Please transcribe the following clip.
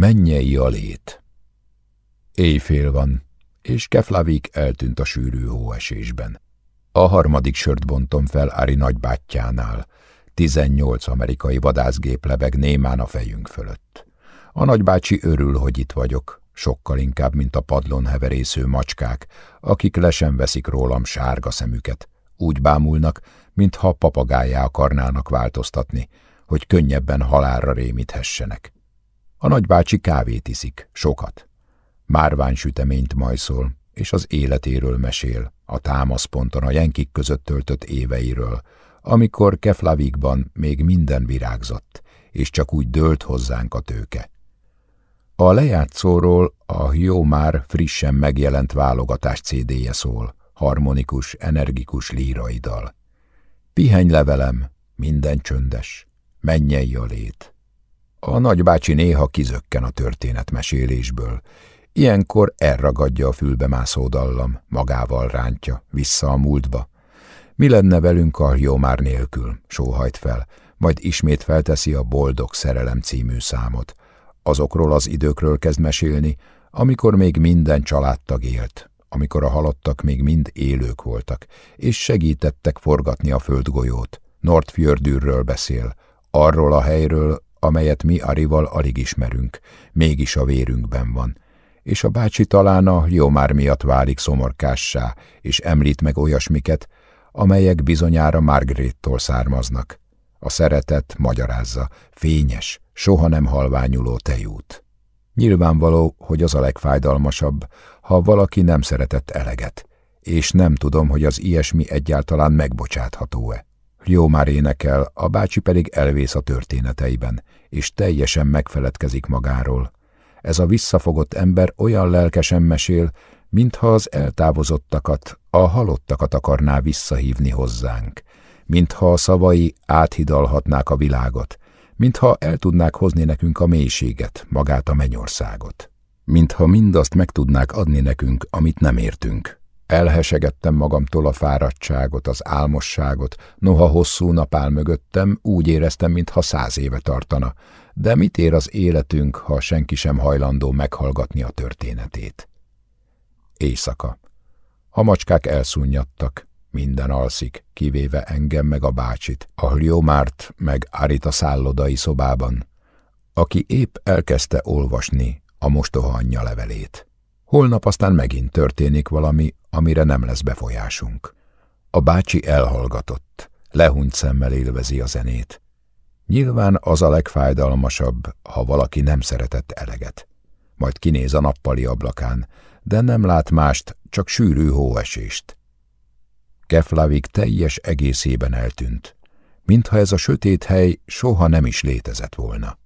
Mennyei a lét. Éjfél van, és Keflavik eltűnt a sűrű hóesésben. A harmadik sört bontom fel Ari nagybátyjánál. Tizennyolc amerikai vadászgép lebeg némán a fejünk fölött. A nagybácsi örül, hogy itt vagyok, sokkal inkább, mint a padlón heverésző macskák, akik lesen veszik rólam sárga szemüket. Úgy bámulnak, mintha papagájá akarnának változtatni, hogy könnyebben halálra rémíthessenek. A nagybácsi kávét iszik, sokat. Márvány süteményt majszol, és az életéről mesél, a támaszponton a jenkik között töltött éveiről, amikor Keflavikban még minden virágzott, és csak úgy dőlt hozzánk a tőke. A lejátszóról a jó már frissen megjelent válogatás CD-je szól, harmonikus, energikus líraidal. Pihenj levelem, minden csöndes, mennyei a lét. A nagybácsi néha kizökken a történetmesélésből, ilyenkor elragadja a fülbe mászó dallam, magával rántja, vissza a múltba. Mi lenne velünk a jó már nélkül, sóhajt fel, majd ismét felteszi a Boldog Szerelem című számot. Azokról az időkről kezd mesélni, amikor még minden családtag élt, amikor a halottak még mind élők voltak, és segítettek forgatni a földgolyót. Nordfjördűrről beszél, arról a helyről, amelyet mi Arival alig ismerünk, mégis a vérünkben van. És a bácsi talán a jó már miatt válik szomorkássá, és említ meg olyasmiket, amelyek bizonyára Margarettól származnak. A szeretet magyarázza, fényes, soha nem halványuló tejút. Nyilvánvaló, hogy az a legfájdalmasabb, ha valaki nem szeretett eleget, és nem tudom, hogy az ilyesmi egyáltalán megbocsátható-e. Jó már énekel, a bácsi pedig elvész a történeteiben, és teljesen megfeledkezik magáról. Ez a visszafogott ember olyan lelkesen mesél, mintha az eltávozottakat, a halottakat akarná visszahívni hozzánk, mintha a szavai áthidalhatnák a világot, mintha el tudnák hozni nekünk a mélységet, magát a mennyországot, mintha mindazt meg tudnák adni nekünk, amit nem értünk. Elhesegettem magamtól a fáradtságot, az álmosságot, noha hosszú nap áll mögöttem, úgy éreztem, mintha száz éve tartana, de mit ér az életünk, ha senki sem hajlandó meghallgatni a történetét? Éjszaka. A macskák elszunnyadtak, minden alszik, kivéve engem meg a bácsit, a Liomárt meg Arita szállodai szobában, aki épp elkezdte olvasni a mostoha anyja levelét. Holnap aztán megint történik valami, amire nem lesz befolyásunk. A bácsi elhallgatott, lehunyt szemmel élvezi a zenét. Nyilván az a legfájdalmasabb, ha valaki nem szeretett eleget. Majd kinéz a nappali ablakán, de nem lát mást, csak sűrű hóesést. Keflavik teljes egészében eltűnt, mintha ez a sötét hely soha nem is létezett volna.